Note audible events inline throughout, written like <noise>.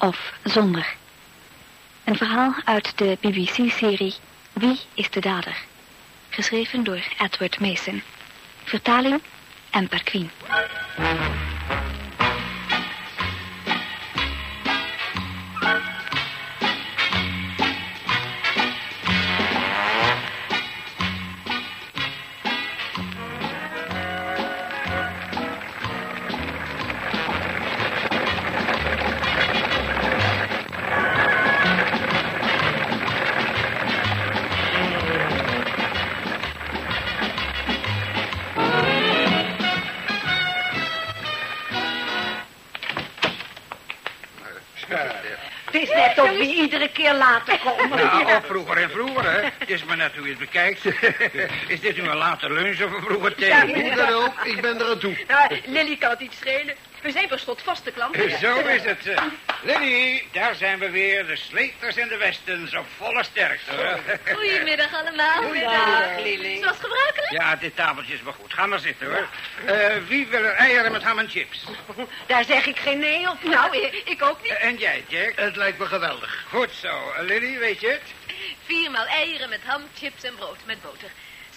of zonder. Een verhaal uit de BBC-serie Wie is de dader? Geschreven door Edward Mason. Vertaling Emper Queen. Later komen. Nou, of vroeger en vroeger, hè. Het is maar net hoe je het bekijkt. <laughs> Is dit nu een late lunch of een vroege thee? Hoe dan ook, ik ben er aan toe. Nou, Lily kan het niet schelen. We zijn pas tot vaste klanten. Zo is het. eh. Lily, daar zijn we weer. De sleters en de westens op volle sterkte. hoor. Goedemiddag allemaal. Goedemiddag, Lily. Zoals gebruikelijk. Ja, dit tafeltje is wel goed. Ga maar zitten, hoor. Eh, wie wil er eieren met ham en chips? Daar zeg ik geen nee op. Nou, ik ik ook niet. Eh, En jij, Jack? Het lijkt me geweldig. Goed zo. Eh, Lily, weet je het? Viermaal eieren met ham, chips en brood met boter.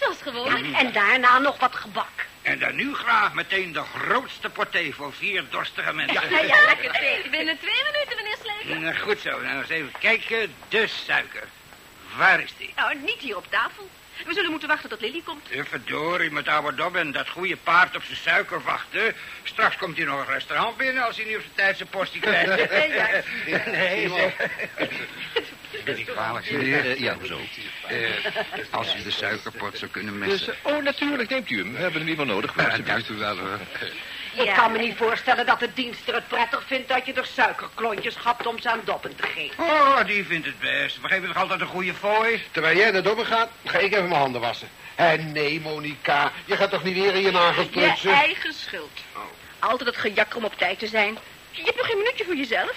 Zoals gewoonlijk. En daarna nog wat gebak. En dan nu graag meteen de grootste porté voor vier dorstige mensen. Ja, ja, lekker thee. Binnen twee minuten, meneer Sleter. Nou, goed zo. Nou, eens even kijken. De suiker. Waar is die? Nou, niet hier op tafel. We zullen moeten wachten tot Lily komt. Eh, Verdorie, met oude Dobbin, dat goede paard op zijn suiker wachten. Straks komt hij nog een restaurant binnen als hij niet op zijn tijd zijn postie krijgt. <laughs> nee, zeg. <laughs> Ben ik kwalijk, meneer? Eh, ja, hoezo? Eh, als u de suikerpot zou kunnen messen. Dus, oh, natuurlijk neemt u hem. We hebben hem niet meer nodig. Ja, dank u wel, hoor. Ik kan me niet voorstellen dat de dienster het prettig vindt dat je er suikerklontjes gapt om ze aan doppen te geven. Oh, die vindt het best. We geven toch altijd een goede fooi? Terwijl jij naar Dobber gaat, ga ik even mijn handen wassen. En nee, Monica, je gaat toch niet weer in je nagels Je prutsen? eigen schuld. Altijd het gejakker om op tijd te zijn. Je hebt nog geen minuutje voor jezelf.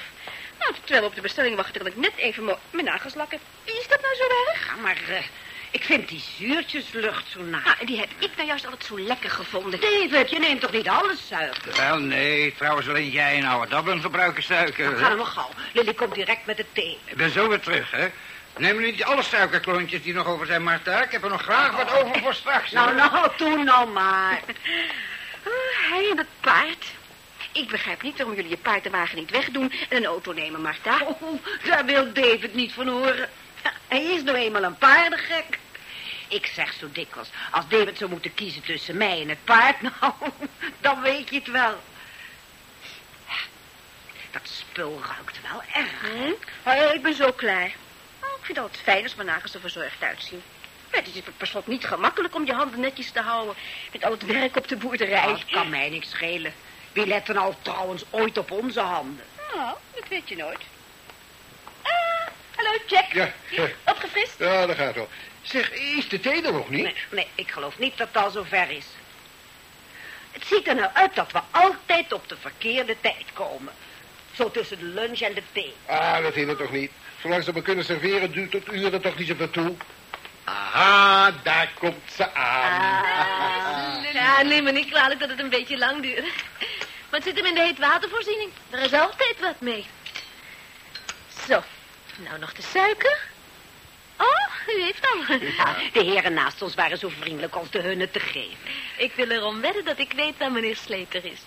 Nou, terwijl we op de bestelling wachten, kan ik net even mijn nagels lakken. Is dat nou zo erg? Ja, maar eh, ik vind die zuurtjeslucht zo na. Nou, die heb ik nou juist altijd zo lekker gevonden. David, je neemt toch niet alles suiker? Wel, nee. Trouwens, alleen jij en oude Dobbin gebruiken suiker. Ga dan maar gauw. Lily komt direct met de thee. Ik ben zo weer terug, hè. Neem nu niet alle suikerklontjes die nog over zijn, Martha. Ik heb er nog graag wat over voor straks. Nou, nou, doe nou maar. <laughs> Oh, hij en het paard. Ik begrijp niet waarom jullie je paardenwagen niet wegdoen en een auto nemen, Martha. Oh, daar wil David niet van horen. Hij is nou eenmaal een paardengek. Ik zeg zo dikwijls, als David zou moeten kiezen tussen mij en het paard, <laughs> nou, dan weet je het wel. Dat spul ruikt wel erg. Hm? Oh, ik ben zo klaar. Oh, ik vind het altijd fijn als mijn nagels er verzorgd uitzien. Ja, het is per slot niet gemakkelijk om je handen netjes te houden. Met al het werk op de boerderij. Dat kan mij niks schelen. Wie let er nou trouwens ooit op onze handen? Nou, dat weet je nooit. Ah, hallo, Jack. Ja, ja. Opgefrist? Ja, dat gaat wel. Zeg, is de thee er nog niet? Nee, nee, ik geloof niet dat het al zover is. Het ziet er nou uit dat we altijd op de verkeerde tijd komen. Zo tussen de lunch en de thee. Ah, dat hindert toch niet. Zolang ze me kunnen serveren, duurt het uren toch niet zoveel toe. Aha, daar komt ze aan. Ah, ja, neem me niet kwalijk dat het een beetje lang duurt. Maar het zit hem in de heetwatervoorziening. Er is altijd wat mee. Zo, nou nog de suiker. Oh, u heeft al. Ja, de heren naast ons waren zo vriendelijk ons de hunne te geven. Ik wil erom wedden dat ik weet waar meneer Sleter is.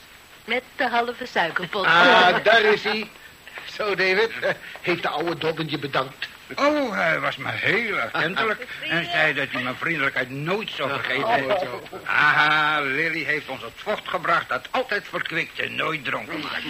Met de halve suikerpot. Ah, daar is hij. Zo, David. eh, Heeft de oude Dobbin je bedankt? Oh, hij was me heel erkentelijk. <laughs> En zei dat hij mijn vriendelijkheid nooit zou vergeten. Aha, Lily heeft ons het vocht gebracht dat altijd verkwikt en nooit dronken maakt.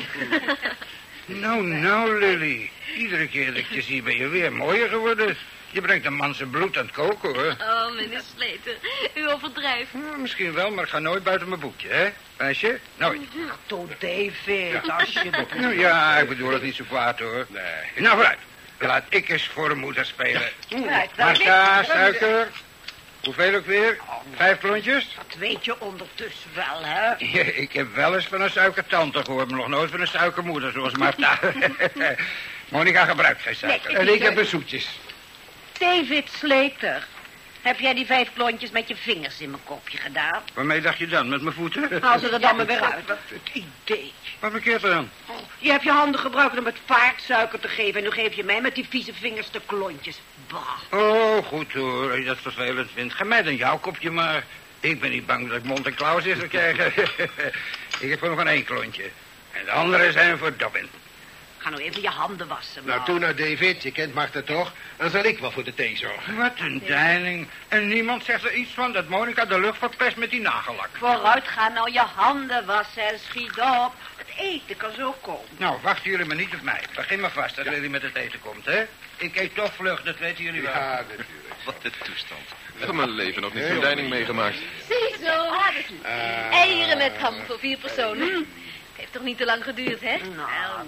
<laughs> nou, nou, Lily. Iedere keer dat ik je zie ben je weer mooier geworden. Je brengt een man zijn bloed aan het koken, hoor. Oh, meneer Sleter, u overdrijft. Ja, misschien wel, maar ik ga nooit buiten mijn boekje, hè? Meisje? Nooit. Toe, David, alsjeblieft. Nou ja, ik bedoel het niet zo kwaad, hoor. Nee. Nou, vooruit. Laat ik eens voor de moeder spelen. Marta, suiker. Hoeveel ook weer? Vijf klontjes? Dat weet je ondertussen wel, hè? Ja, ik heb wel eens van een suikertante gehoord, maar nog nooit van een suikermoeder zoals Marta. <laughs> Monica gebruikt geen suiker. Nee, En ik heb een zoetjes. David Slater. Heb jij die vijf klontjes met je vingers in mijn kopje gedaan? Waarmee dacht je dan? Met mijn voeten? Haal ze er dan maar weer uit. Wat het idee. Wat verkeert er dan? Oh, je hebt je handen gebruikt om het paard suiker te geven... en nu geef je mij met die vieze vingers de klontjes. Bah. Oh, goed hoor. Als je dat vervelend vindt. Ga mij dan jouw kopje maar. Ik ben niet bang dat ik mond en klauw zal krijgen. <laughs> ik heb nog maar één klontje. En de andere zijn voor Dobbin. Ga nou even je handen wassen, Nou, man. toe nou, David. Je kent Martha toch? Dan zal ik wel voor de thee zorgen. Wat een deining. En niemand zegt er iets van dat Monica de lucht verpest met die nagellak. Vooruit, ga nou je handen wassen en schiet op. Het eten kan zo komen. Nou, wachten jullie maar niet op mij. Begin maar vast als jullie met het eten komt, hè? Ik eet toch vlug, dat weten jullie wel. Ja, natuurlijk. Wat een toestand. Ik heb mijn leven nog niet zo'n deining meegemaakt. Ziezo. Ah. Eieren met ham voor vier personen. Heeft toch niet te lang geduurd, hè? Nou,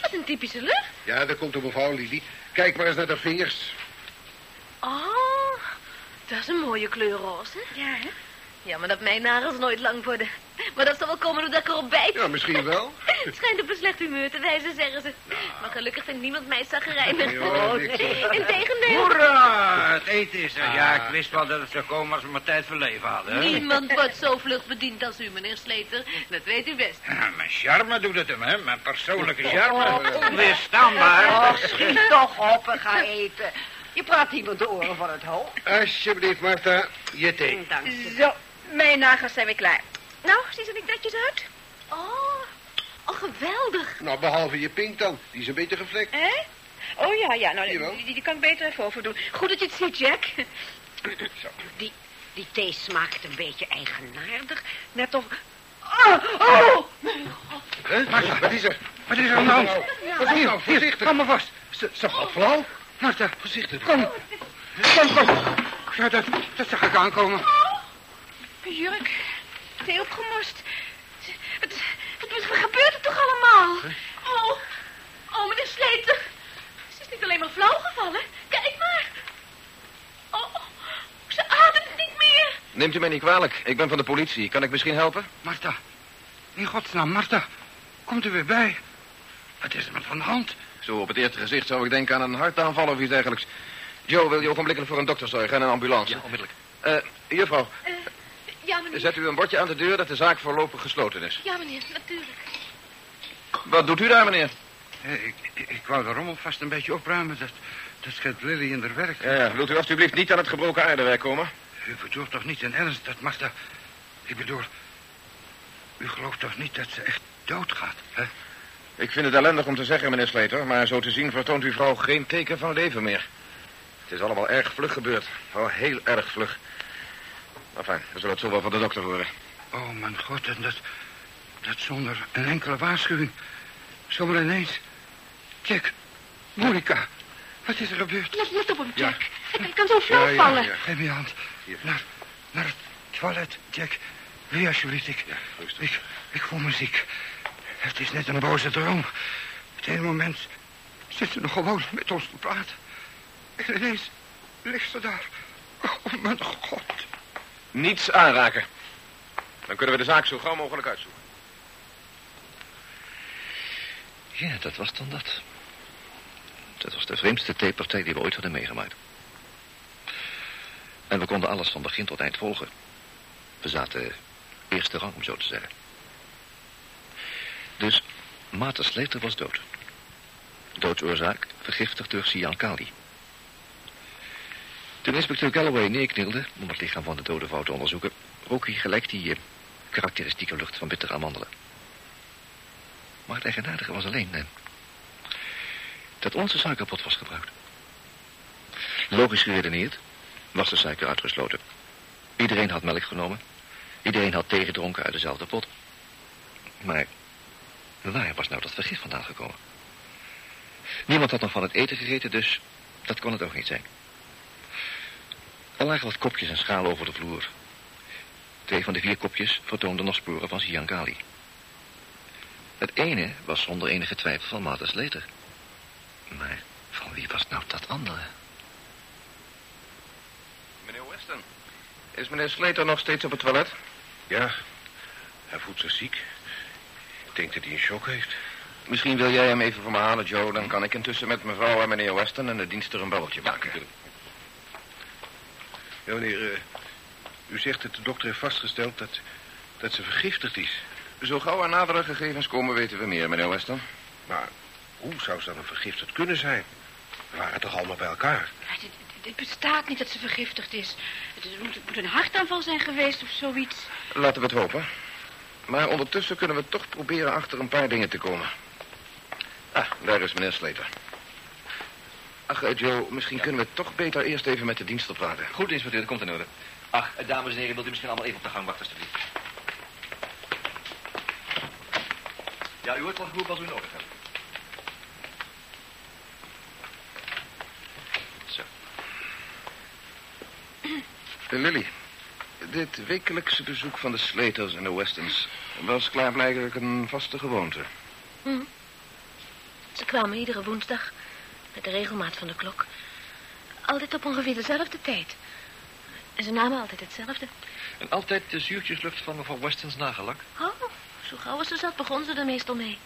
Wat een typische lucht. Ja, daar komt de mevrouw, Lily. Kijk maar eens naar de vingers. Oh, dat is een mooie kleur roze. Ja, hè? Ja, maar dat mijn nagels nooit lang worden. Maar dat zal wel komen doordat ik erop bijt. Ja, misschien wel. Het schijnt op een slecht humeur te wijzen, zeggen ze. Maar gelukkig vindt niemand mij. Nee, hoor, niks, hoor. Integendeel. Hoera, het eten is er. Ja, ik wist wel dat het zou komen als we maar tijd voor leven hadden. hè? Niemand wordt zo vlug bediend als u, meneer Sleter. Dat weet u best. Ja, mijn charme doet het hem, hè? Mijn persoonlijke charme. Onweerstaanbaar. oh, schiet toch op en ga eten. Je praat iemand de oren van het hoofd. Alsjeblieft, Martha. Je thee. Dank je. Zo, mijn nagels zijn weer klaar. Nou, zien ze er niet netjes uit? Oh, oh geweldig. Nou, behalve je pink dan. Die is een beetje gevlekt. Hè? Oh ja, ja, nou, die, die kan ik beter even overdoen. Goed dat je het ziet, Jack. Die, die thee smaakt een beetje eigenaardig. Net of... Oh, oh! Hè? Martha, wat is er? Wat is er aan de hand? Wat is nou? Voorzichtig. Kom maar vast. Ze, ze valt flauw. Martha, Voorzichtig. kom. Kom, kom. Ja, dat, dat zag ik aankomen. Mijn jurk, thee opgemorst. Wat, wat, wat gebeurt er toch allemaal? Oh, oh, meneer Sleter. Ze is niet alleen maar flauw gevallen. Kijk maar. Oh, ze ademt niet meer. Neemt u mij niet kwalijk. Ik ben van de politie. Kan ik misschien helpen? Martha. In godsnaam, Martha. Komt u weer bij. Wat is er met van de hand? Zo op het eerste gezicht zou ik denken aan een hartaanval of iets dergelijks. Joe, wil je ogenblikkelijk voor een dokter zorgen en een ambulance? Ja, onmiddellijk. Eh, juffrouw, Ja, meneer. zet u een bordje aan de deur dat de zaak voorlopig gesloten is. Ja, meneer, natuurlijk. Wat doet u daar, meneer? Hé, ik, ik, ik wou de rommel vast een beetje opruimen. Dat, dat scheelt Lily in haar werk. Ja, ja, wilt u alstublieft niet aan het gebroken aardewerk komen? U bedoelt toch niet in ernst dat Martha... Ik bedoel... U gelooft toch niet dat ze echt doodgaat, hè? Ik vind het ellendig om te zeggen, meneer Slater, maar zo te zien vertoont uw vrouw geen teken van leven meer. Het is allemaal erg vlug gebeurd. Oh, heel erg vlug. Enfin, we zullen het zo wel van de dokter horen. Oh, mijn god, en dat... Dat zonder een enkele waarschuwing. Zomaar ineens. Jack, Monica, wat is er gebeurd? Let, let op hem, Ja. Jack. Hij kan zo flauw Ja, ja, vallen. ja. Geef me je hand. Hier. Naar, naar het toilet, Jack. Wie alsjeblieft, ik, Ja, rustig. ik, ik voel me ziek. Het is net een boze droom. Het ene moment zit ze nog gewoon met ons te praten. En ineens ligt ze daar. Oh, mijn god. Niets aanraken. Dan kunnen we de zaak zo gauw mogelijk uitzoeken. Ja, dat was dan dat. Dat was de vreemdste theepartij die we ooit hadden meegemaakt. En we konden alles van begin tot eind volgen. We zaten eerste rang, om zo te zeggen. Dus Maarten Sleter was dood. Doodsoorzaak vergiftigd door cyankali. Toen inspecteur Galloway neerknielde om het lichaam van de dode vrouw te onderzoeken... rook hij gelijk die eh, karakteristieke lucht van bittere amandelen. Maar het eigenaardige was alleen eh, dat onze suikerpot was gebruikt. Logisch geredeneerd was de suiker uitgesloten. Iedereen had melk genomen. Iedereen had thee gedronken uit dezelfde pot. Maar waar was nou dat vergif vandaan gekomen? Niemand had nog van het eten gegeten, dus dat kon het ook niet zijn. Er lagen wat kopjes en schalen over de vloer. Twee van de vier kopjes vertoonden nog sporen van cyankali. Het ene was zonder enige twijfel van Martha Slater. Maar van wie was nou dat andere? Meneer Weston, is meneer Slater nog steeds op het toilet? Ja, hij voelt zich ziek. Ik denk dat hij een shock heeft. Misschien wil jij hem even voor me halen, Joe. Dan kan ik intussen met mevrouw en meneer Weston en de dienst er een belletje maken. Ja, meneer, eh, u zegt dat de dokter heeft vastgesteld dat, dat ze vergiftigd is. Zo gauw er nadere gegevens komen, weten we meer, meneer Weston. Maar hoe zou ze dan een vergiftigd kunnen zijn? We waren toch allemaal bij elkaar? Ja, dit, dit bestaat niet dat ze vergiftigd is. Het, is- het moet, het moet een hartaanval zijn geweest of zoiets. Laten we het hopen. Maar ondertussen kunnen we toch proberen achter een paar dingen te komen. Ah, daar is meneer Slater. Ach, eh, Joe, misschien kunnen we toch beter eerst even met de diensten praten. Goed, inspecteur, dat komt in orde. Ach, eh, dames en heren, wilt u misschien allemaal even op de gang wachten, alstublieft. Ja, u wordt wel geroepen als u nodig hebt. Zo. <clears throat> Eh, Lily, dit wekelijkse bezoek van de Slaters en de Westons... was klaarblijkelijk een vaste gewoonte. Ze kwamen iedere woensdag met de regelmaat van de klok. Altijd op ongeveer dezelfde tijd. En ze namen altijd hetzelfde. En altijd de zuurtjeslucht van mevrouw Westons nagellak. Oh, zo gauw als ze zat, begon ze er meestal mee.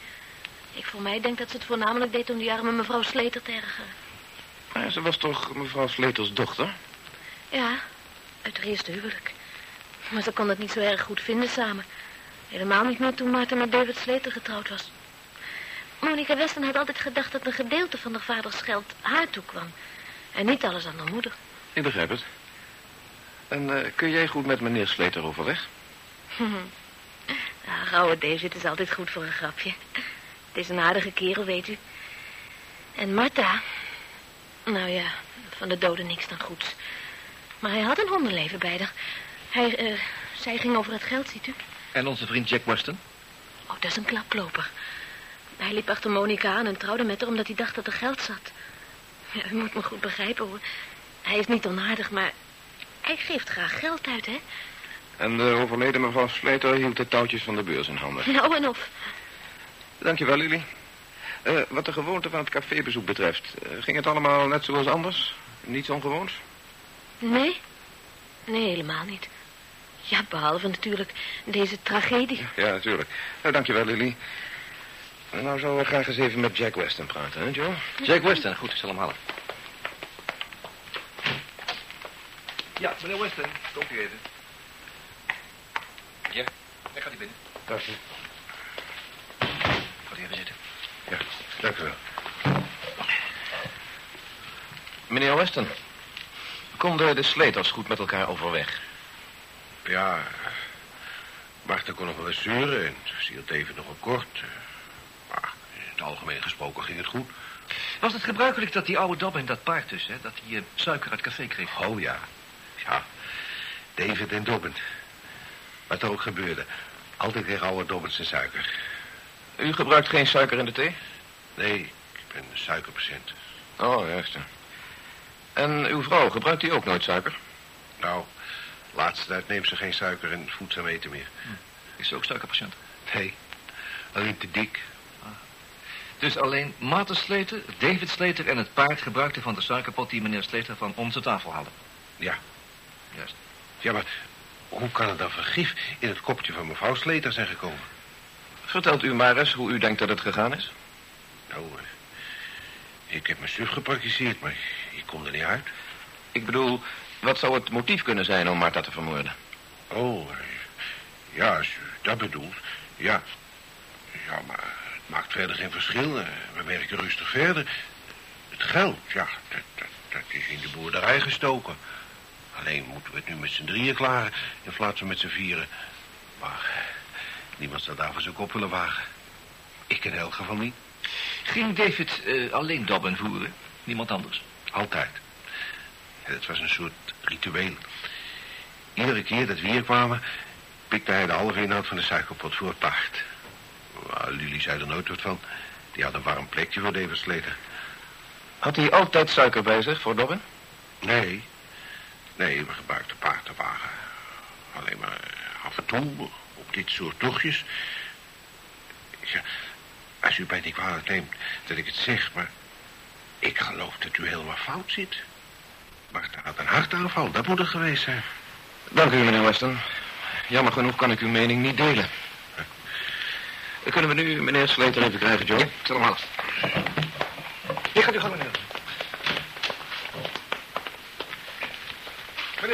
Ik voor mij denk dat ze het voornamelijk deed om die arme mevrouw Sleter te ergeren. Maar ze was toch mevrouw Slaters dochter? Ja, uit haar eerste huwelijk. Maar ze kon het niet zo erg goed vinden samen. Helemaal niet meer toen Maarten met David Slater getrouwd was. Monica Weston had altijd gedacht dat een gedeelte van haar vaders geld haar toekwam. En niet alles aan haar moeder. Ik begrijp het. En eh, kun jij goed met meneer Slater overweg? <laughs> Ja, oude David is altijd goed voor een grapje. Het is een aardige kerel, weet u. En Martha... Nou ja, van de doden niks dan goeds. Maar hij had een hondenleven bij haar. Hij, eh, zij ging over het geld, ziet u. En onze vriend Jack Weston? Oh, dat is een klaploper. Hij liep achter Monica aan en trouwde met haar omdat hij dacht dat er geld zat. Ja, u moet me goed begrijpen, hoor. Hij is niet onaardig, maar hij geeft graag geld uit, hè? En de overleden mevrouw Slater hield de touwtjes van de beurs in handen. Nou en of. Dankjewel, Lily. Eh, wat de gewoonte van het cafébezoek betreft, eh, ging het allemaal net zoals anders? Niets ongewoons? Nee? Nee, helemaal niet. Ja, behalve natuurlijk deze tragedie. Ja, natuurlijk. Nou, dankjewel, Lily. Nou zouden we graag eens even met Jack Weston praten, hè, Joe? Jack Weston, goed, ik zal hem halen. Ja, meneer Weston, komt u even. Daar gaat u binnen. Dank u. Gaat even zitten. Ja, dank u wel. Meneer Weston, konden de Slaters goed met elkaar overweg? Ja, Marta kon nog wel eens zeuren en ze hield even nog een kort. Maar in het algemeen gesproken ging het goed. Was het gebruikelijk dat die oude Dobbin dat paard dus, hè, dat hij eh, suiker uit het café kreeg? Oh ja, ja. David en Dobbin. Wat er ook gebeurde. Altijd kreeg oude Dobbin zijn suiker. U gebruikt geen suiker in de thee? Nee, ik ben een suikerpatiënt. Oh, juist. ja. En uw vrouw, gebruikt die ook nooit suiker? Nou, laatste tijd neemt ze geen suiker en voedzaam eten meer. Is ze ook suikerpatiënt? Nee, alleen te dik. Dus alleen Martin Slater, David Slater en het paard gebruikten van de suikerpot die meneer Slater van onze tafel haalde. Ja. Juist. Ja, maar hoe kan er dan vergif in het kopje van mevrouw Sleter zijn gekomen? Vertelt u maar eens hoe u denkt dat het gegaan is. Nou, eh, ik heb mijn suf gepraktiseerd, maar ik kom er niet uit. Ik bedoel, wat zou het motief kunnen zijn om Martha te vermoorden? Oh, eh, ja, als u dat bedoelt, ja. Ja, maar het maakt verder geen verschil. eh, We werken rustig verder. Het geld, ja, dat, dat, dat is in de boerderij gestoken. Alleen moeten we het nu met z'n drieën klaren in plaats van met z'n vieren. Maar niemand zou daarvoor zijn kop willen wagen. Ik in elk geval niet. Ging David eh, alleen Dobbin voeren? Niemand anders? Altijd. Het was een soort ritueel. Iedere keer dat we hier kwamen, pikte hij de halve inhoud van de suikerpot voor het paard. Maar Lili zei er nooit wat van. Die had een warm plekje voor David Slater. Had hij altijd suiker bij zich voor Dobbin? Nee. Nee, we gebruikten paardenwagen. Alleen maar eh, af en toe op dit soort tochtjes. Ja, als u mij niet kwalijk neemt dat ik het zeg, maar... Ik geloof dat u helemaal fout zit. Martha had een hartaanval, dat moet het geweest zijn. Dank u, meneer Weston. Jammer genoeg kan ik uw mening niet delen. Kunnen we nu meneer Slater even krijgen, Joe? Ja, hem halen. Hier gaat u gang, meneer.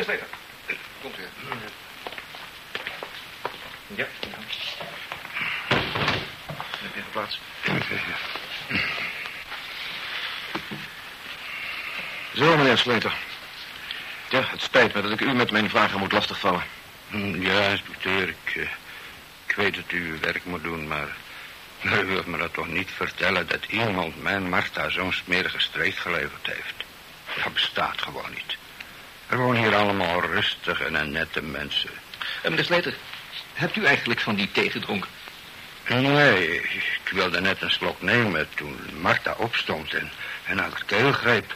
Meneer Slater. Komt u. Ja. Heb je geplaatst? Zo, meneer Slater. Ja, het spijt me dat ik u met mijn vragen moet lastigvallen. Hm, Ja, inspecteur, ik, eh, ik weet dat u uw werk moet doen, maar... maar <laughs> u wilt me dat toch niet vertellen dat iemand mijn Martha zo'n smerige streek geleverd heeft? Dat bestaat gewoon niet. Er wonen hier allemaal rustige en nette mensen. Eh, meneer Slater, hebt u eigenlijk van die thee gedronken? Nee, ik wilde net een slok nemen toen Martha opstond en, en aan haar keel greep.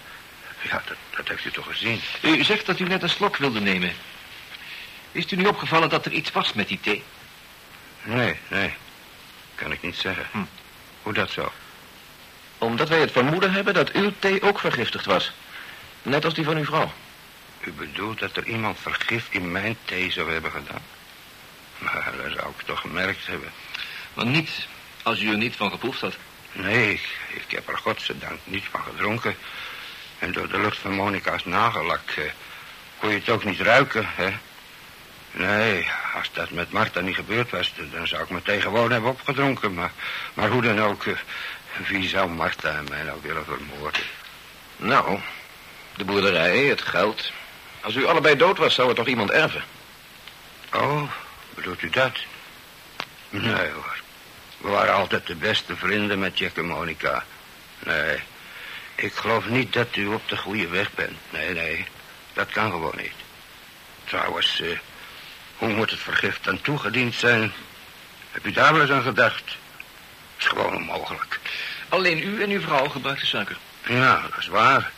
Ja, dat, dat heeft u toch gezien? U zegt dat u net een slok wilde nemen. Is u nu opgevallen dat er iets was met die thee? Nee, nee. Kan ik niet zeggen. Hm. Hoe dat zo? Omdat wij het vermoeden hebben dat uw thee ook vergiftigd was. Net als die van uw vrouw. U bedoelt dat er iemand vergif in mijn thee zou hebben gedaan? Maar dat zou ik toch gemerkt hebben. Maar niet als u er niet van geproefd had. Nee, ik, ik heb er godzijdank niet van gedronken. En door de lucht van Monica's nagellak eh, kon je het ook niet ruiken, hè? Nee, als dat met Martha niet gebeurd was, dan zou ik me gewoon hebben opgedronken. Maar, maar hoe dan ook, eh, wie zou Martha en mij nou willen vermoorden? Nou, de boerderij, het geld. Als u allebei dood was, zou het toch iemand erven? Oh, bedoelt u dat? Nee hoor. We waren altijd de beste vrienden met Jack en Monica. Nee, ik geloof niet dat u op de goede weg bent. Nee, nee, dat kan gewoon niet. Trouwens, eh, hoe moet het vergif dan toegediend zijn? Heb u daar wel eens aan gedacht? Het is gewoon onmogelijk. Alleen u en uw vrouw gebruikten suiker. Ja, dat is waar.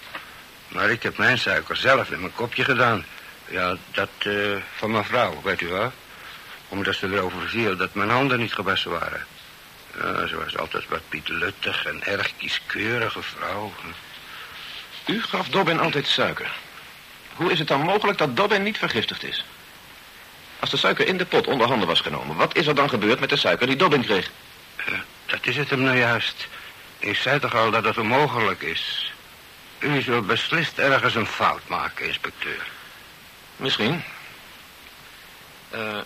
Maar ik heb mijn suiker zelf in mijn kopje gedaan. Ja, dat eh, van mijn vrouw, weet u wel. Omdat ze erover viel dat mijn handen niet gewassen waren. Ja, ze was altijd wat pietluttig en erg kieskeurige vrouw. U gaf Dobbin altijd suiker. Hoe is het dan mogelijk dat Dobbin niet vergiftigd is? Als de suiker in de pot onder handen was genomen, wat is er dan gebeurd met de suiker die Dobbin kreeg? Ja, dat is het hem nou juist. Ik zei toch al dat het onmogelijk is. U zult beslist ergens een fout maken, inspecteur. Misschien. Eh,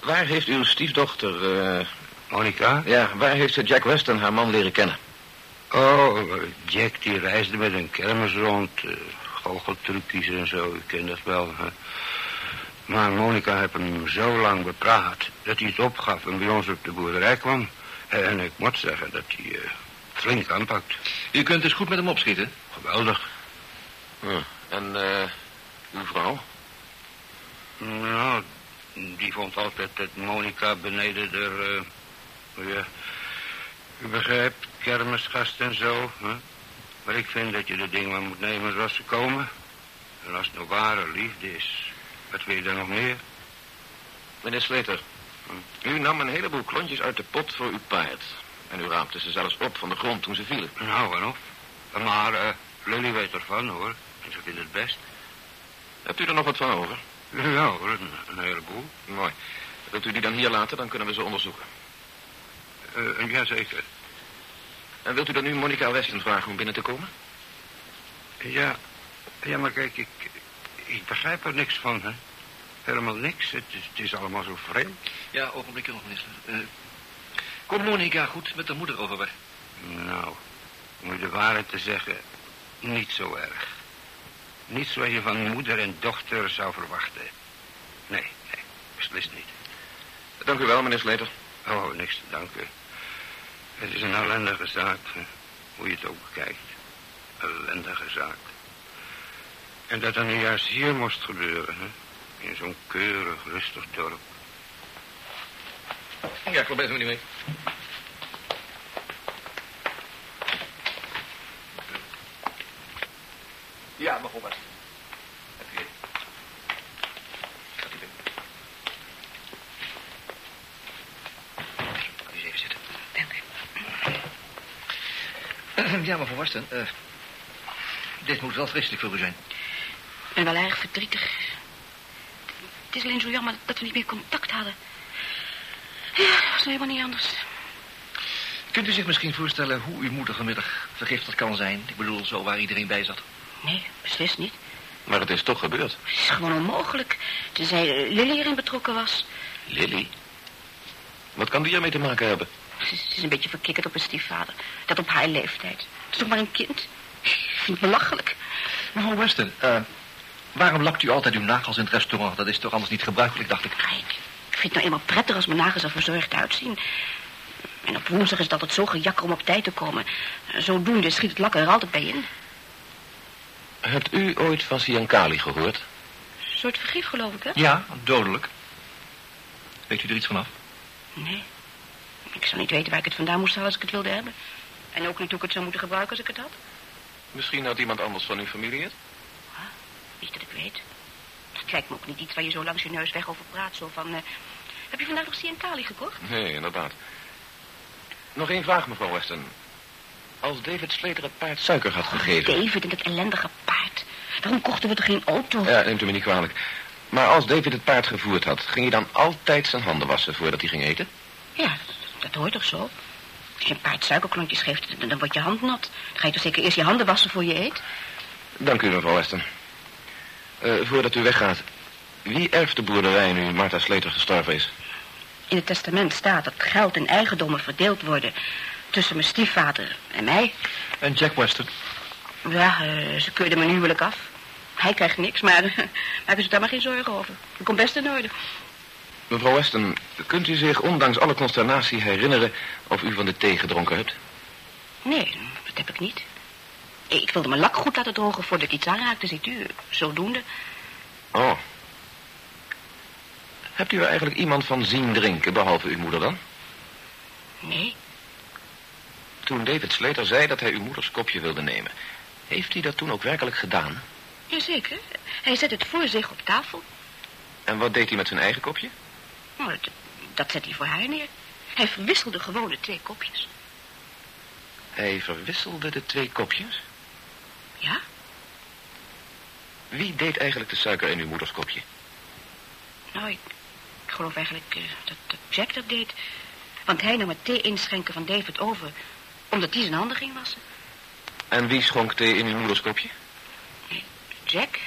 waar heeft uw stiefdochter, eh, Monica? ja, waar heeft ze Jack Weston haar man leren kennen? Oh, Jack die reisde met een kermis rond. Uh, goocheltrucjes en zo, u kent dat wel. Hè? Maar Monica heeft hem zo lang bepraat dat hij het opgaf en bij ons op de boerderij kwam. En ik moet zeggen dat hij eh, flink aanpakt. U kunt dus goed met hem opschieten. Geweldig. Hm. En eh, uw vrouw? Nou, die vond altijd dat Monica beneden er... eh, ja, u begrijpt, kermisgast en zo. Hè? Maar ik vind dat je de dingen maar moet nemen zoals ze komen. En als het nou ware liefde is, wat wil je dan nog meer? Meneer Slater, u nam een heleboel klontjes uit de pot voor uw paard. En u raapte ze zelfs op van de grond toen ze vielen. Nou, en of. Maar eh Lily weet ervan, hoor. En ze vindt het best. Hebt u er nog wat van over? Ja, hoor, een, een heleboel. Mooi. Wilt u die dan hier laten, dan kunnen we ze onderzoeken. Eh, jazeker. En wilt u dan nu Monica Weston vragen om binnen te komen? Ja, ja, maar kijk, ik, ik begrijp er niks van, hè. Helemaal niks. Het is, het is allemaal zo vreemd. Ja, ogenblikje nog, meneer Slater. Kon Monica goed met de moeder overweg? Nou, om u de waarheid te zeggen, niet zo erg. Niet zoals je van moeder en dochter zou verwachten. Nee, nee, beslist niet. Dank u wel, meneer Slater. Oh, niks te danken. Het is een ellendige zaak, hoe je het ook bekijkt. Ellendige zaak. En dat dan nu juist hier moest gebeuren, hè? In zo'n keurig, rustig dorp. Ja, ik kom best niet mee. Ja, mag op. Heb je... Gaat u binnen. Ga eens even zitten. Dank u. Ja, mevrouw Wasten, eh dit moet wel vreselijk voor u zijn. Ik ben wel erg verdrietig. Het is alleen zo jammer dat we niet meer contact hadden. Ja, dat nou helemaal niet anders. Kunt u zich misschien voorstellen hoe uw moeder vanmiddag vergiftigd kan zijn? Ik bedoel, zo waar iedereen bij zat. Nee, beslist niet. Maar het is toch gebeurd. Het is gewoon onmogelijk. Tenzij eh, Lily erin betrokken was. Lily? Wat kan die ermee te maken hebben? Ze is- is een beetje verkikkerd op een stiefvader. Dat op haar leeftijd. Het is toch maar een kind? Ik vind het belachelijk. Mevrouw Weston, eh, waarom lakt u altijd uw nagels in het restaurant? Dat is toch anders niet gebruikelijk, dacht ik. Ik vind het nou eenmaal prettig als mijn nagels er verzorgd uitzien. En op woensdag is het altijd zo gejakker om op tijd te komen. Zodoende schiet het lak er altijd bij in. Hebt u ooit van Siankali gehoord? Een soort vergif, geloof ik, hè? Ja, dodelijk. Weet u er iets vanaf? Nee. Ik zou niet weten waar ik het vandaan moest halen als ik het wilde hebben. En ook niet hoe ik het zou moeten gebruiken als ik het had. Misschien had iemand anders van uw familie het? Niet dat ik weet. Het lijkt me ook niet iets waar je zo langs je neus weg over praat. Zo van, eh, heb je vandaag nog Siankali gekocht? Nee, inderdaad. Nog één vraag, mevrouw Weston. Als David Slater het paard suiker had gegeven... David en dat ellendige paard. Waarom kochten we toch geen auto? Ja, neemt u me niet kwalijk. Maar als David het paard gevoerd had, ging hij dan altijd zijn handen wassen voordat hij ging eten? Ja, dat hoort toch zo? Als je een paard suikerklontjes geeft, dan, wordt je hand nat. Dan ga je toch zeker eerst je handen wassen voor je eet? Dank u, mevrouw Weston. Eh, voordat u weggaat, wie erft de boerderij nu Martha Slater gestorven is? In het testament staat dat geld en eigendommen verdeeld worden... tussen mijn stiefvader en mij. En Jack Weston? Ja, eh, ze keurde mijn huwelijk af. Hij krijgt niks, maar uh, maak u zich daar maar geen zorgen over. Ik kom best in orde. Mevrouw Weston, kunt u zich ondanks alle consternatie herinneren of u van de thee gedronken hebt? Nee, dat heb ik niet. Ik wilde mijn lak goed laten drogen voordat ik iets aanraakte, ziet u. Zodoende. Oh. Hebt u er eigenlijk iemand van zien drinken, behalve uw moeder dan? Nee, Toen David Slater zei dat hij uw moeders kopje wilde nemen... heeft hij dat toen ook werkelijk gedaan? jazeker. Hij zet het voor zich op tafel. En wat deed hij met zijn eigen kopje? Nou, dat, dat zet hij voor haar neer. Hij verwisselde gewoon de twee kopjes. Hij verwisselde de twee kopjes? Ja? Wie deed eigenlijk de suiker in uw moeders kopje? Nou, ik, ik geloof eigenlijk eh, dat, dat Jack dat deed. Want hij nam het thee inschenken van David over... omdat hij zijn handen ging wassen. En wie schonk thee in uw moeders kopje? Jack?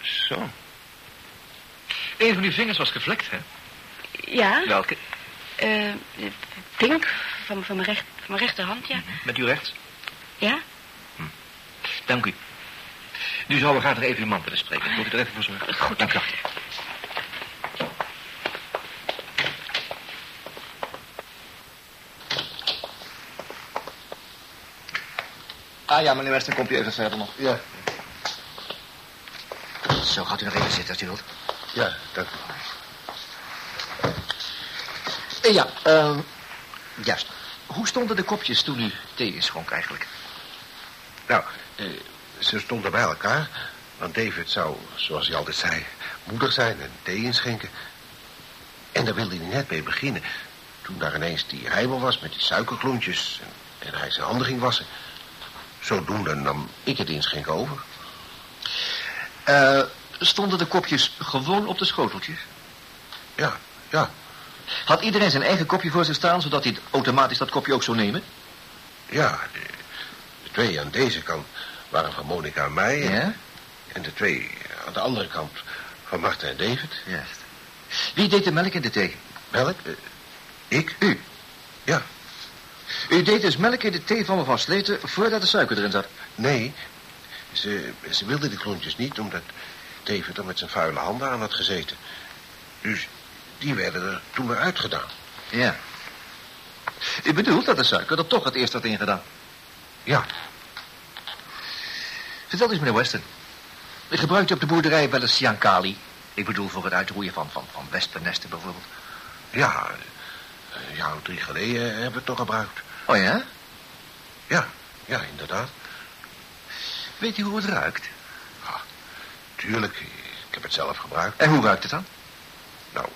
Zo. Een van uw vingers was gevlekt, hè? Ja? Welke? Eh, pink van, van, mijn recht, van mijn rechterhand, ja. Met uw rechts? Ja? Dank u. Nu zouden we graag nog even uw man willen spreken. Moet ik er even voor zorgen? Goed. Dank u. Ah ja, meneer Weston, komt u even verder nog. Ja, Zo, gaat u nog even zitten als u wilt. ja, dat... Eh, Ja, ehm juist. Hoe stonden de kopjes toen u thee inschonk eigenlijk? Nou, eh, ze stonden bij elkaar. Want David zou, zoals hij altijd zei, moedig zijn en thee inschenken. En daar wilde hij net mee beginnen. Toen daar ineens die heibel was met die suikerklontjes. En, en hij zijn handen ging wassen. Zodoende nam ik het inschenken over. Eh, stonden de kopjes gewoon op de schoteltjes? Ja, ja, Had iedereen zijn eigen kopje voor zich staan, zodat hij automatisch dat kopje ook zou nemen? ja. De, twee aan deze kant waren van Monica en mij. En, Ja? en de twee aan de andere kant van Marta en David. Juist. Wie deed de melk in de thee? Welk? Eh, ik? U. Ja. U deed dus melk in de thee van mevrouw Sleten voordat de suiker erin zat? Nee, ze, ze wilde die klontjes niet omdat David er met zijn vuile handen aan had gezeten. Dus die werden er toen weer uitgedaan. Ja. U bedoelt dat de suiker er toch het eerst had ingedaan? Ja, Vertel eens, meneer Weston. Gebruikt u op de boerderij wel eens Siankali? Ik bedoel voor het uitroeien van, van, van wespennesten bijvoorbeeld. ja, een jaar of drie geleden hebben we het toch gebruikt. Oh ja? Ja, ja, inderdaad. Weet u hoe het ruikt? Tuurlijk, ik heb het zelf gebruikt. En hoe ruikt het dan? Nou,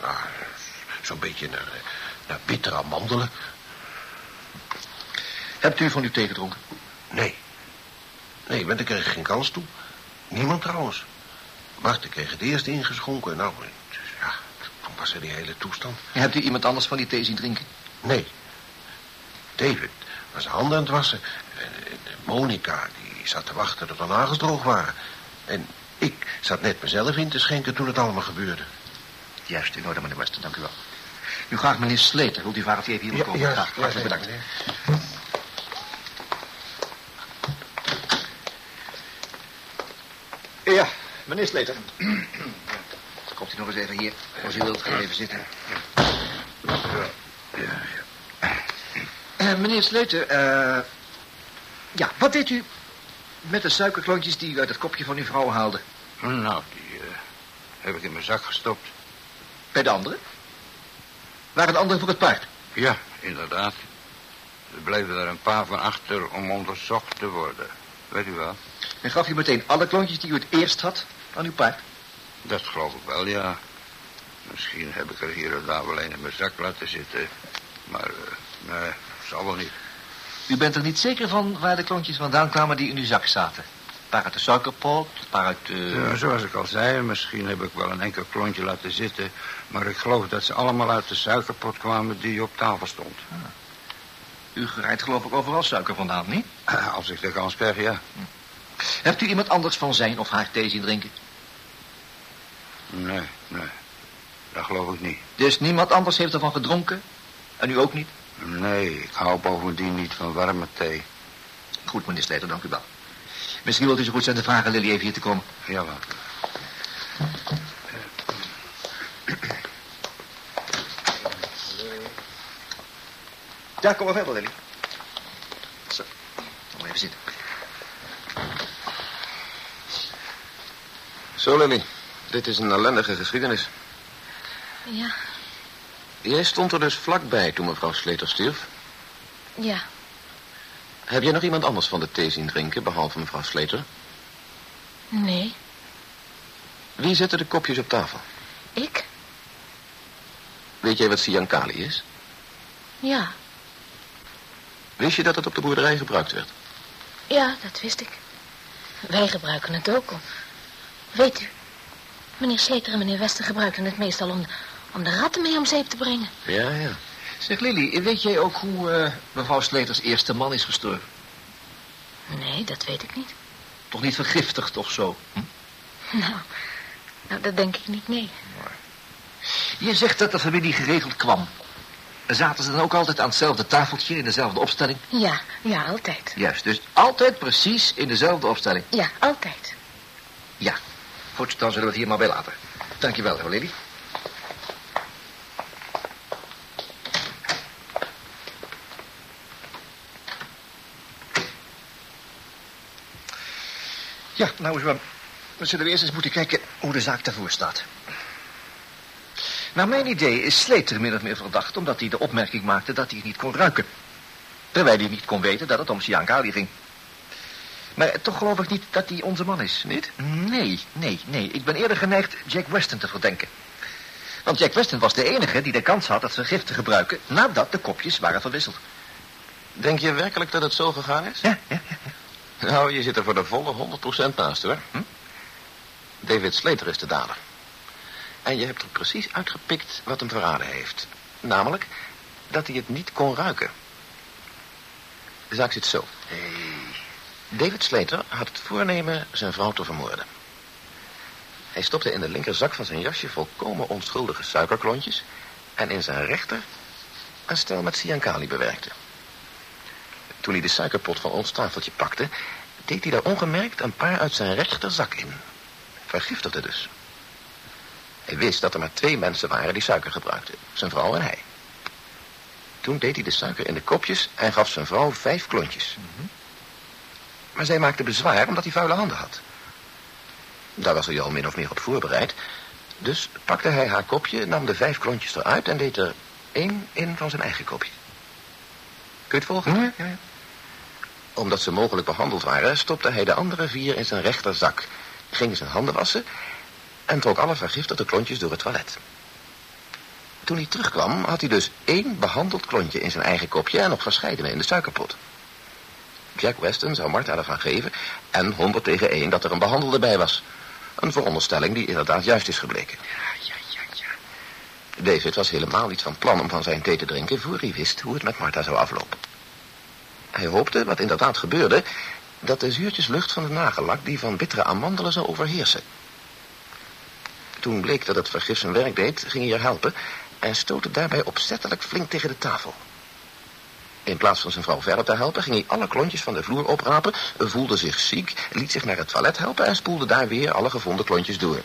nou zo'n beetje naar, eh, naar bittere amandelen. Hebt u van uw thee gedronken? Nee. Nee, want ik kreeg geen kans toe. Niemand trouwens. Marten kreeg het eerst ingeschonken. Nou, ja, er die hele toestand. Hebt u iemand anders van die thee zien drinken? Nee, David was zijn handen aan het wassen. En, en Monica, die zat te wachten tot de nagels droog waren. En ik zat net mezelf in te schenken toen het allemaal gebeurde. Juist, in orde, meneer Weston, dank u wel. Nu graag meneer Sleter. Wilt u hij even hier wil komen? Graag, hartelijk bedankt. Ja, meneer Sleter. Komt u nog eens even hier. Als u wilt, ga even zitten. Eh, meneer Sleter, eh... ja, wat deed u met de suikerklontjes die u uit het kopje van uw vrouw haalde? Nou, die eh, heb ik in mijn zak gestopt. Bij de anderen? Waren de anderen voor het paard? Ja, inderdaad. Er bleven er een paar van achter om onderzocht te worden. Weet u wel? En gaf u meteen alle klontjes die u het eerst had aan uw paard? Dat geloof ik wel, ja. Misschien heb ik er hier en daar wel een in mijn zak laten zitten. Maar, eh, nee, zal wel niet. U bent er niet zeker van waar de klontjes vandaan kwamen die in uw zak zaten? Een paar uit de suikerpot, een paar uit de... Ja, zoals ik al zei, misschien heb ik wel een enkel klontje laten zitten. Maar ik geloof dat ze allemaal uit de suikerpot kwamen die op tafel stond. U rijdt geloof ik overal suiker vandaan, niet? Als ik de kans krijg, ja. Hebt u iemand anders van zijn of haar thee zien drinken? Nee, nee. Dat geloof ik niet. Dus niemand anders heeft ervan gedronken? En u ook niet? Nee, ik hou bovendien niet van warme thee. Goed, meneer Sleter, dank u wel. Misschien wilt u zo goed zijn te vragen Lily even hier te komen. Jawel. Ja, kom maar verder, Lily. Zo, kom maar even zitten. Zo, Lily. Dit is een ellendige geschiedenis. Ja, Jij stond er dus vlakbij toen mevrouw Sleter stierf. ja. Heb jij nog iemand anders van de thee zien drinken, behalve mevrouw Sleter? Nee, Wie zette de kopjes op tafel? ik? Weet jij wat Siankali is? Ja, Wist je dat het op de boerderij gebruikt werd? ja, dat wist ik. Wij gebruiken het ook om... Weet u, meneer Sleter en meneer Wester gebruikten het meestal om, om de ratten mee om zeep te brengen. Ja, ja. Zeg, Lily, weet jij ook hoe eh, mevrouw Sleters eerste man is gestorven? Nee, dat weet ik niet. Toch niet vergiftigd of zo? Hm? Nou, nou, dat denk ik niet, nee. Je zegt dat de familie geregeld kwam. Zaten ze dan ook altijd aan hetzelfde tafeltje in dezelfde opstelling? Ja, ja, altijd. Juist, dus altijd precies in dezelfde opstelling. Ja, altijd. Goed, dan zullen we het hier maar bij laten. Dankjewel, Lily. Ja, nou, Johan, dan zullen we eerst eens moeten kijken hoe de zaak daarvoor staat. Naar mijn idee is Sleter min of meer verdacht... omdat hij de opmerking maakte dat hij het niet kon ruiken. Terwijl hij niet kon weten dat het om Siankali ging. Maar toch geloof ik niet dat hij onze man is. Niet? Nee, nee, nee. Ik ben eerder geneigd Jack Weston te verdenken. Want Jack Weston was de enige die de kans had het vergif te gebruiken... nadat de kopjes waren verwisseld. Denk je werkelijk dat het zo gegaan is? Ja, ja, ja. Nou, je zit er voor de volle 100% naast, hoor. Hm? David Slater is de dader. En je hebt er precies uitgepikt wat hem verraden heeft. Namelijk dat hij het niet kon ruiken. De zaak zit zo. David Slater had het voornemen zijn vrouw te vermoorden. Hij stopte in de linkerzak van zijn jasje volkomen onschuldige suikerklontjes... en in zijn rechter een stel met Siankali bewerkte. Toen hij de suikerpot van ons tafeltje pakte... deed hij daar ongemerkt een paar uit zijn rechterzak in. Vergiftigde dus. Hij wist dat er maar twee mensen waren die suiker gebruikten. Zijn vrouw en hij. Toen deed hij de suiker in de kopjes en gaf zijn vrouw vijf klontjes. Maar zij maakte bezwaar omdat hij vuile handen had. Daar was hij al min of meer op voorbereid. Dus pakte hij haar kopje, nam de vijf klontjes eruit... en deed er één in van zijn eigen kopje. Kun je het volgen? Ja, ja, ja. Omdat ze mogelijk behandeld waren, stopte hij de andere vier in zijn rechterzak, ging zijn handen wassen en trok alle vergiftigde klontjes door het toilet. Toen hij terugkwam, had hij dus één behandeld klontje in zijn eigen kopje en nog verscheidene in de suikerpot. Jack Weston zou Martha ervan geven en 100 tegen 1 dat er een behandelde bij was. Een veronderstelling die inderdaad juist is gebleken. Ja, ja, ja. David was helemaal niet van plan om van zijn thee te drinken voor hij wist hoe het met Martha zou aflopen. Hij hoopte, wat inderdaad gebeurde, dat de zuurtjeslucht van de nagellak die van bittere amandelen zou overheersen. Toen bleek dat het vergif zijn werk deed, ging hij er helpen en stootte daarbij opzettelijk flink tegen de tafel. In plaats van zijn vrouw verder te helpen, ging hij alle klontjes van de vloer oprapen, voelde zich ziek, liet zich naar het toilet helpen en spoelde daar weer alle gevonden klontjes door.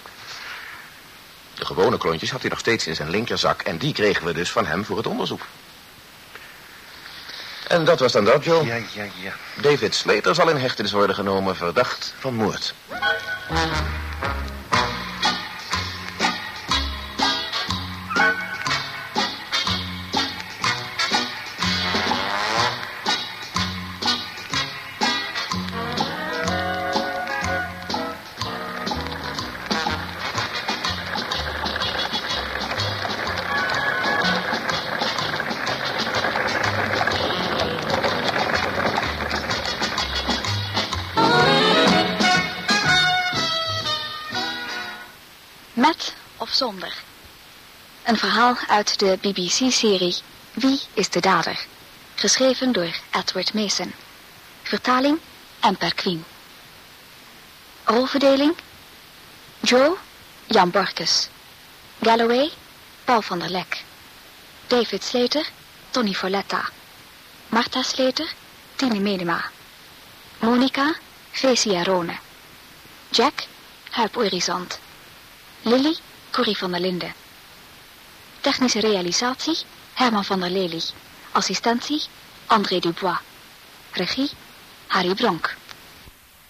De gewone klontjes had hij nog steeds in zijn linkerzak en die kregen we dus van hem voor het onderzoek. En dat was dan dat, Joe. Ja, ja, ja. David Slater zal in hechtenis worden genomen verdacht van moord. Een verhaal uit de BBC-serie Wie is de dader? Geschreven door Edward Mason. Vertaling Emper Queen. Rolverdeling Joe Jan Borkes. Galloway Paul van der Lek. David Slater Tony Folletta. Martha Slater Tine Medema. Monica Geesia Rone. Jack Huip Orizont. Lily, Corrie van der Linden. Technische realisatie, Herman van der Lely. Assistentie, André Dubois. Regie, Harry Bronk.